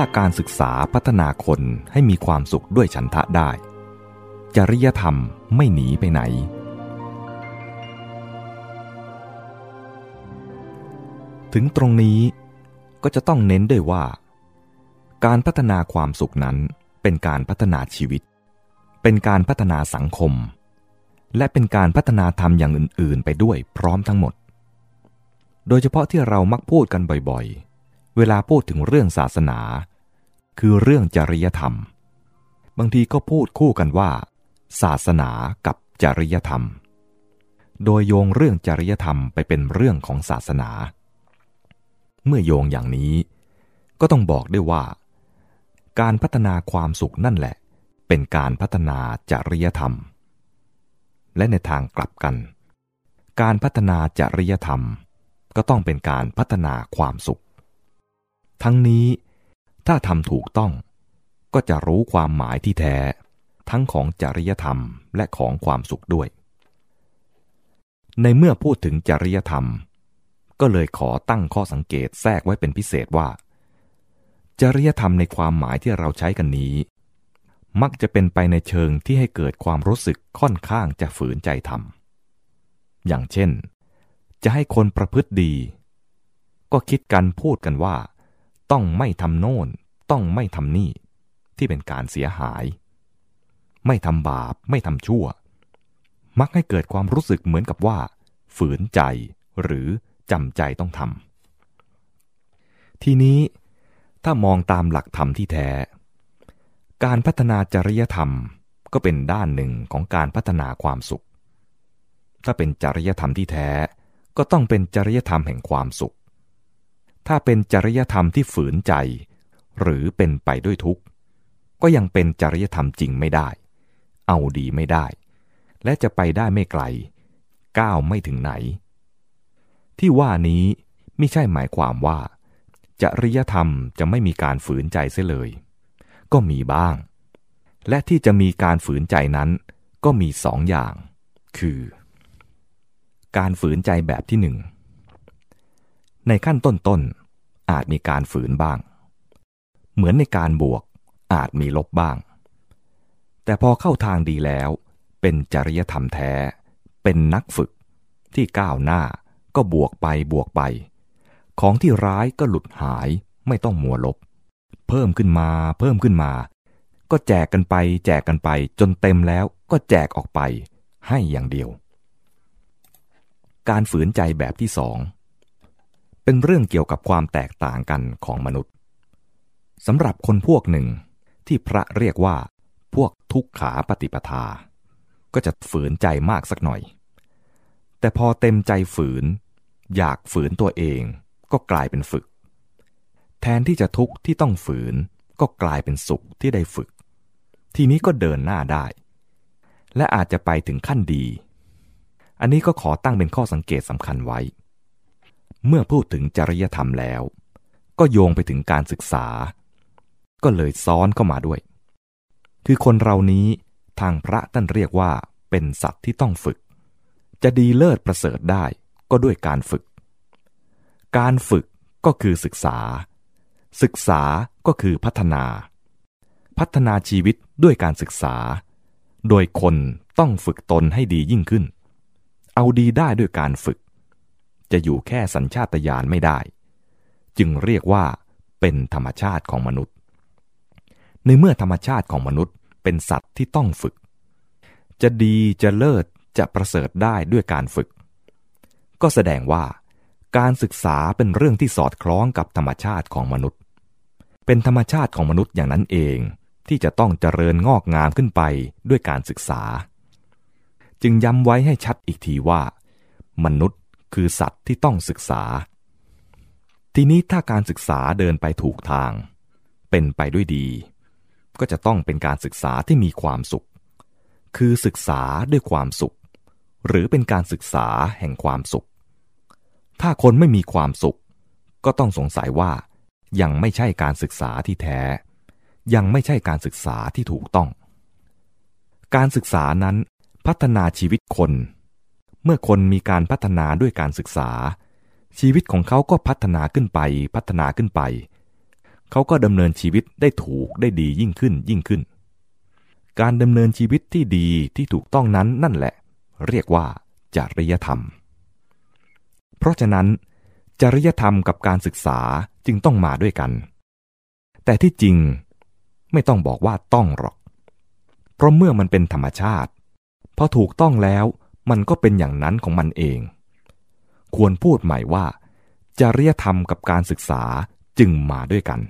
ถ้าการศึกษาพัฒนาคนให้มีความสุขด้วยฉันทะได้ จริยธรรมไม่หนีไปไหน ถึงตรงนี้ก็จะต้องเน้นด้วยว่า การพัฒนาความสุขนั้นเป็นการพัฒนาชีวิต เป็นการพัฒนาสังคม และเป็นการพัฒนาธรรมอย่างอื่น ๆ ไปด้วยพร้อมทั้งหมด โดยเฉพาะที่เรามักพูดกันบ่อยๆ เวลาพูดถึงเรื่องศาสนา คือเรื่องจริยธรรม บางทีก็พูดคู่กันว่า ศาสนากับจริยธรรม โดยโยงเรื่องจริยธรรมไปเป็นเรื่องของศาสนา เมื่อโยงอย่างนี้ ก็ต้องบอกด้วยว่า การพัฒนาความสุขนั่นแหละ เป็นการพัฒนาจริยธรรม และในทางกลับกัน การพัฒนาจริยธรรมก็ต้องเป็นการพัฒนาความสุข ทั้งนี้ ถ้าทำถูกต้อง ก็จะรู้ความหมายที่แท้ ทั้งของจริยธรรมและของความสุขด้วย ในเมื่อพูดถึงจริยธรรม ก็เลยขอตั้งข้อสังเกตแทรกไว้เป็นพิเศษว่า จริยธรรมในความหมายที่เราใช้กันนี้ มักจะเป็นไปในเชิงที่ให้เกิดความรู้สึกค่อนข้างจะฝืนใจทำอย่างเช่น จะให้คนประพฤติดี ก็คิดกันพูดกันว่า ต้องไม่ทำโน่น ต้องไม่ทำนี่ ที่เป็นการเสียหาย ไม่ทำบาปไม่ทำชั่ว มักให้เกิดความรู้สึกเหมือนกับว่า ฝืนใจหรือจำใจต้องทำทีนี้ถ้ามองตามหลักธรรมที่แท้ การพัฒนาจริยธรรมก็เป็นด้านหนึ่งของการพัฒนาความสุข ถ้าเป็นจริยธรรมที่แท้ก็ต้องเป็นจริยธรรมแห่งความสุข ถ้าเป็นจริยธรรมที่ฝืนใจ หรือเป็นไปด้วยทุกข์ ก็ยังเป็นจริยธรรมจริงไม่ได้ เอาดีไม่ได้ และจะไปได้ไม่ไกล ก้าวไม่ถึงไหน ที่ว่านี้ไม่ใช่หมายความว่า จริยธรรมจะไม่มีการฝืนใจเสียเลย ก็มีบ้าง และที่จะมีการฝืนใจนั้นก็มีสองอย่าง คือ การฝืนใจแบบที่หนึ่ง ในขั้นต้นๆ อาจมีการฝืนบ้าง เหมือนในการบวกอาจมีลบบ้าง แต่พอเข้าทางดีแล้ว เป็นจริยธรรมแท้ เป็นนักฝึก ที่ก้าวหน้าก็บวกไปบวกไป ของที่ร้ายก็หลุดหายไม่ต้องมัวลบ เพิ่มขึ้นมาเพิ่มขึ้นมา ก็แจกกันไป แจกกันไปจนเต็มแล้วก็แจกออกไปให้อย่างเดียว การฝืนใจแบบที่สอง เป็นเรื่องเกี่ยวกับความแตกต่างกันของมนุษย์สำหรับคนพวกหนึ่งที่พระเรียกว่า พวกทุกขาปฏิปทา ก็จะฝืนใจมากสักหน่อย แต่พอเต็มใจฝืน อยากฝืนตัวเองก็กลายเป็นฝึก แทนที่จะทุกข์ที่ต้องฝืน ก็กลายเป็นสุขที่ได้ฝึก ทีนี้ก็เดินหน้าได้ และอาจจะไปถึงขั้นดี อันนี้ก็ขอตั้งเป็นข้อสังเกตสำคัญไว้ เมื่อพูดถึงจริยธรรมแล้ว ก็โยงไปถึงการศึกษา ก็เลยซ้อนเข้ามาด้วย คือคนเรานี้ทางพระท่านเรียกว่าเป็นสัตว์ที่ต้องฝึก จะดีเลิศประเสริฐได้ก็ด้วยการฝึก การฝึกก็คือศึกษา ศึกษาก็คือพัฒนา พัฒนาชีวิตด้วยการศึกษา โดยคนต้องฝึกตนให้ดียิ่งขึ้น เอาดีได้ด้วยการฝึก จะอยู่แค่สัญชาตญาณไม่ได้ จึงเรียกว่าเป็นธรรมชาติของมนุษย์ ในเมื่อธรรมชาติของมนุษย์เป็นสัตว์ที่ต้องฝึก จะดีจะเลิศจะประเสริฐได้ด้วยการฝึก ก็แสดงว่า การศึกษาเป็นเรื่องที่สอดคล้องกับธรรมชาติของมนุษย์ เป็นธรรมชาติของมนุษย์อย่างนั้นเองที่จะต้องเจริญงอกงามขึ้นไปด้วยการศึกษา จึงย้ำไว้ให้ชัดอีกทีว่า มนุษย์ คือสัตว์ที่ต้องศึกษา ทีนี้ถ้าการศึกษาเดินไปถูกทาง เป็นไปด้วยดี ก็จะต้องเป็นการศึกษาที่มีความสุข คือศึกษาด้วยความสุข หรือเป็นการศึกษาแห่งความสุข ถ้าคนไม่มีความสุข ก็ต้องสงสัยว่า ยังไม่ใช่การศึกษาที่แท้ ยังไม่ใช่การศึกษาที่ถูกต้อง การศึกษานั้นพัฒนาชีวิตคน เมื่อคนมีการพัฒนาด้วยการศึกษา ชีวิตของเขาก็พัฒนาขึ้นไปพัฒนาขึ้นไป เขาก็ดำเนินชีวิตได้ถูกได้ดียิ่งขึ้นยิ่งขึ้น การดำเนินชีวิตที่ดีที่ถูกต้องนั้นนั่นแหละ เรียกว่าจริยธรรม เพราะฉะนั้น จริยธรรมกับการศึกษาจึงต้องมาด้วยกัน แต่ที่จริงไม่ต้องบอกว่าต้องหรอก เพราะเมื่อมันเป็นธรรมชาติ พอถูกต้องแล้ว มันก็เป็นอย่างนั้นของมันเอง ควรพูดใหม่ว่า จริยธรรมกับการศึกษาจึงมาด้วยกัน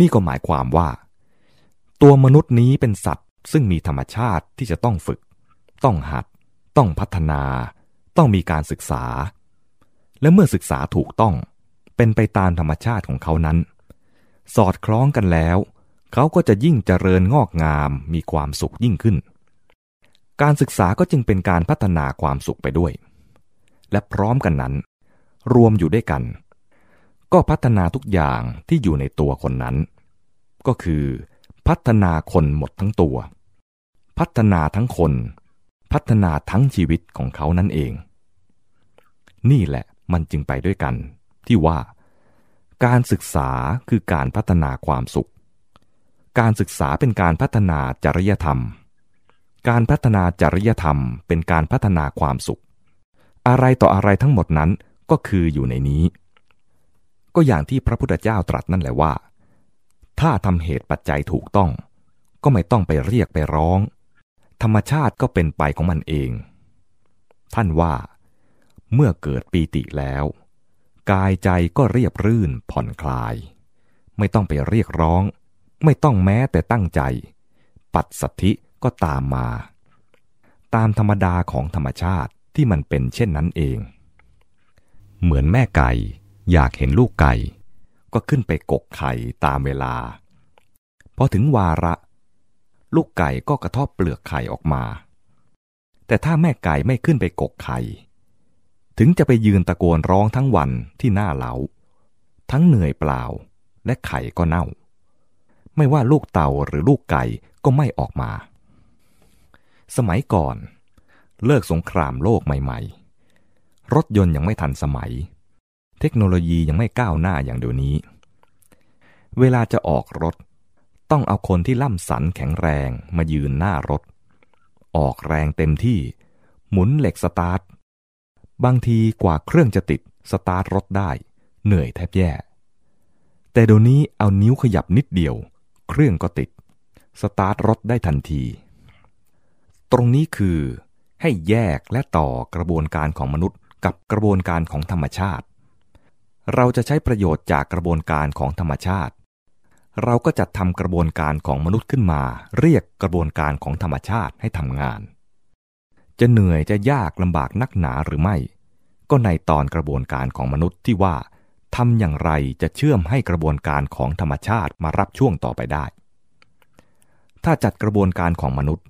นี่ก็หมายความว่า ตัวมนุษย์นี้เป็นสัตว์ซึ่งมีธรรมชาติที่จะต้องฝึก ต้องหัด ต้องพัฒนา ต้องมีการศึกษา และเมื่อศึกษาถูกต้องเป็นไปตามธรรมชาติของเขานั้น สอดคล้องกันแล้ว เขาก็จะยิ่งเจริญงอกงามมีความสุขยิ่งขึ้น การศึกษาก็จึงเป็นการพัฒนาความสุขไปด้วย และพร้อมกันนั้น รวมอยู่ด้วยกัน ก็พัฒนาทุกอย่างที่อยู่ในตัวคนนั้น ก็คือพัฒนาคนหมดทั้งตัว พัฒนาทั้งคน พัฒนาทั้งชีวิตของเขานั่นเอง นี่แหละมันจึงไปด้วยกัน ที่ว่า การศึกษาคือการพัฒนาความสุข การศึกษาเป็นการพัฒนาจริยธรรม การพัฒนาจริยธรรมเป็นการพัฒนาความสุข อะไรต่ออะไรทั้งหมดนั้นก็คืออยู่ในนี้ ก็อย่างที่พระพุทธเจ้าตรัสนั่นแหละว่า ถ้าทำเหตุปัจจัยถูกต้อง ก็ไม่ต้องไปเรียกไปร้อง ธรรมชาติก็เป็นไปของมันเอง ท่านว่า เมื่อเกิดปีติแล้ว กายใจก็เรียบรื่นผ่อนคลาย ไม่ต้องไปเรียกร้อง ไม่ต้องแม้แต่ตั้งใจ ปัดสัทธิ ก็ตามมา ตามธรรมดาของธรรมชาติที่มันเป็นเช่นนั้นเอง เหมือนแม่ไก่อยากเห็นลูกไก่ ก็ขึ้นไปกกไข่ตามเวลา พอถึงวาระ ลูกไก่ก็กระทบเปลือกไข่ออกมา แต่ถ้าแม่ไก่ไม่ขึ้นไปกกไข่ ถึงจะไปยืนตะโกนร้องทั้งวันที่หน้าเล้าทั้งเหนื่อยเปล่าและไข่ก็เน่า ไม่ว่าลูกเต่าหรือลูกไก่ก็ไม่ออกมา สมัยก่อน เลิกสงครามโลกใหม่ๆ รถยนต์ยังไม่ทันสมัย เทคโนโลยียังไม่ก้าวหน้าอย่างเดี๋ยวนี้ เวลาจะออกรถ ต้องเอาคนที่ล่ำสันแข็งแรงมายืนหน้ารถ ออกแรงเต็มที่ หมุนเหล็กสตาร์ท บางทีกว่าเครื่องจะติดสตาร์ทรถได้ เหนื่อยแทบแย่ แต่เดี๋ยวนี้เอานิ้วขยับนิดเดียว เครื่องก็ติด สตาร์ทรถได้ทันที ตรงนี้คือ ให้แยกและต่อกระบวนการของมนุษย์ กับกระบวนการของธรรมชาติ เราจะใช้ประโยชน์จากกระบวนการของธรรมชาติ เราก็จัดทำกระบวนการของมนุษย์ขึ้นมา เรียกกระบวนการของธรรมชาติให้ทำงาน จะเหนื่อยจะยากลำบากนักหนาหรือไม่ ก็ในตอนกระบวนการของมนุษย์ที่ว่าทำอย่างไรจะเชื่อมให้กระบวนการของธรรมชาติมารับช่วงต่อไปได้ ถ้าจัดกระบวนการของมนุษย์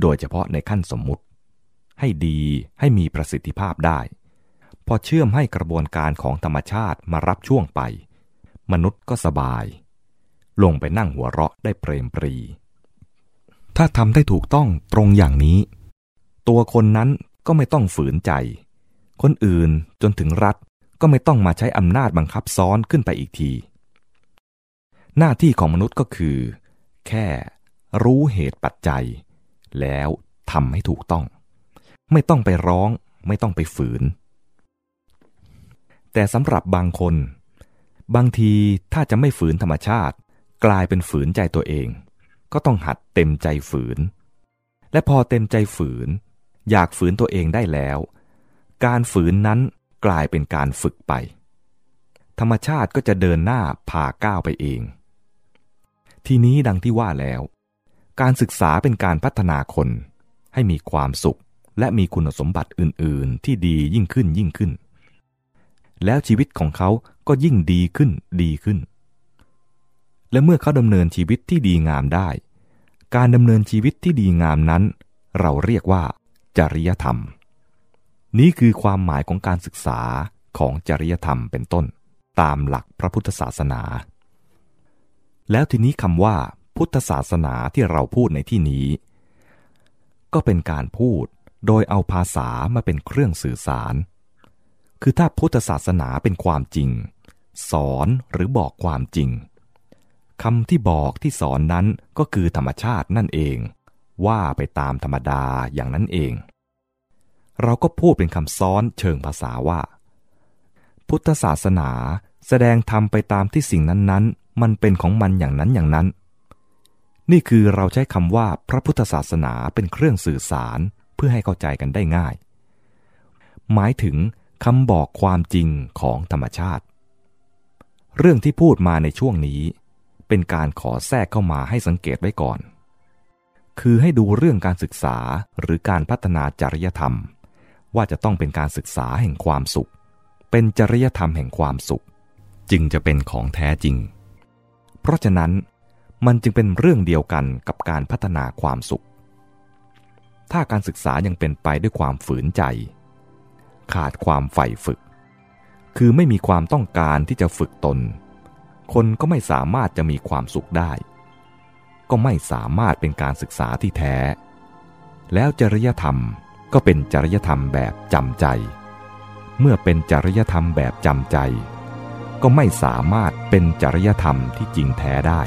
โดยเฉพาะในขั้นสมมุติ ให้ดีให้มีประสิทธิภาพได้ พอเชื่อมให้กระบวนการของธรรมชาติมารับช่วงไป มนุษย์ก็สบาย ลงไปนั่งหัวเราะได้เปรมปรี ถ้าทำได้ถูกต้องตรงอย่างนี้ ตัวคนนั้นก็ไม่ต้องฝืนใจ คนอื่นจนถึงรัฐก็ไม่ต้องมาใช้อำนาจบังคับซ้อนขึ้นไปอีกที หน้าที่ของมนุษย์ก็คือ แค่รู้เหตุปัจจัย แล้วทำให้ถูกต้อง ไม่ต้องไปร้องไม่ต้องไปฝืน แต่สำหรับบางคน บางทีถ้าจะไม่ฝืนธรรมชาติ กลายเป็นฝืนใจตัวเอง ก็ต้องหัดเต็มใจฝืน และพอเต็มใจฝืน อยากฝืนตัวเองได้แล้ว การฝืนนั้นกลายเป็นการฝึกไป ธรรมชาติก็จะเดินหน้าพาก้าวไปเอง ทีนี้ดังที่ว่าแล้ว การศึกษาเป็นการพัฒนาคนให้มีความสุข และมีคุณสมบัติอื่น ๆ ที่ดียิ่งขึ้นยิ่งขึ้น แล้วชีวิตของเขาก็ยิ่งดีขึ้นดีขึ้น และเมื่อเขาดำเนินชีวิตที่ดีงามได้ การดำเนินชีวิตที่ดีงามนั้น เราเรียกว่า จริยธรรม นี้คือความหมายของการศึกษาของจริยธรรมเป็นต้น ตามหลักพระพุทธศาสนา แล้วทีนี้คำว่า พุทธศาสนาที่เราพูดในที่นี้ ก็เป็นการพูดโดยเอาภาษามาเป็นเครื่องสื่อสาร คือถ้าพุทธศาสนาเป็นความจริง สอนหรือบอกความจริงคำที่บอกที่สอนนั้นก็คือธรรมชาตินั่นเอง ว่าไปตามธรรมดาอย่างนั้นเอง เราก็พูดเป็นคำซ้อนเชิงภาษาว่า พุทธศาสนาแสดงธรรมไปตามที่สิ่งนั้นๆ มันเป็นของมันอย่างนั้นอย่างนั้น นี่คือเราใช้คำว่าพระพุทธศาสนาเป็นเครื่องสื่อสารเพื่อให้เข้าใจกันได้ง่าย หมายถึงคำบอกความจริงของธรรมชาติ เรื่องที่พูดมาในช่วงนี้ เป็นการขอแทรกเข้ามาให้สังเกตไว้ก่อน คือให้ดูเรื่องการศึกษาหรือการพัฒนาจริยธรรม ว่าจะต้องเป็นการศึกษาแห่งความสุข เป็นจริยธรรมแห่งความสุข จึงจะเป็นของแท้จริง เพราะฉะนั้น มันจึงเป็นเรื่องเดียวกันกับการพัฒนาความสุข ถ้าการศึกษายังเป็นไปด้วยความฝืนใจ ขาดความใฝ่ฝึก คือไม่มีความต้องการที่จะฝึกตน คนก็ไม่สามารถจะมีความสุขได้ ก็ไม่สามารถเป็นการศึกษาที่แท้ แล้วจริยธรรมก็เป็นจริยธรรมแบบจำใจ เมื่อเป็นจริยธรรมแบบจำใจ ก็ไม่สามารถเป็นจริยธรรมที่จริงแท้ได้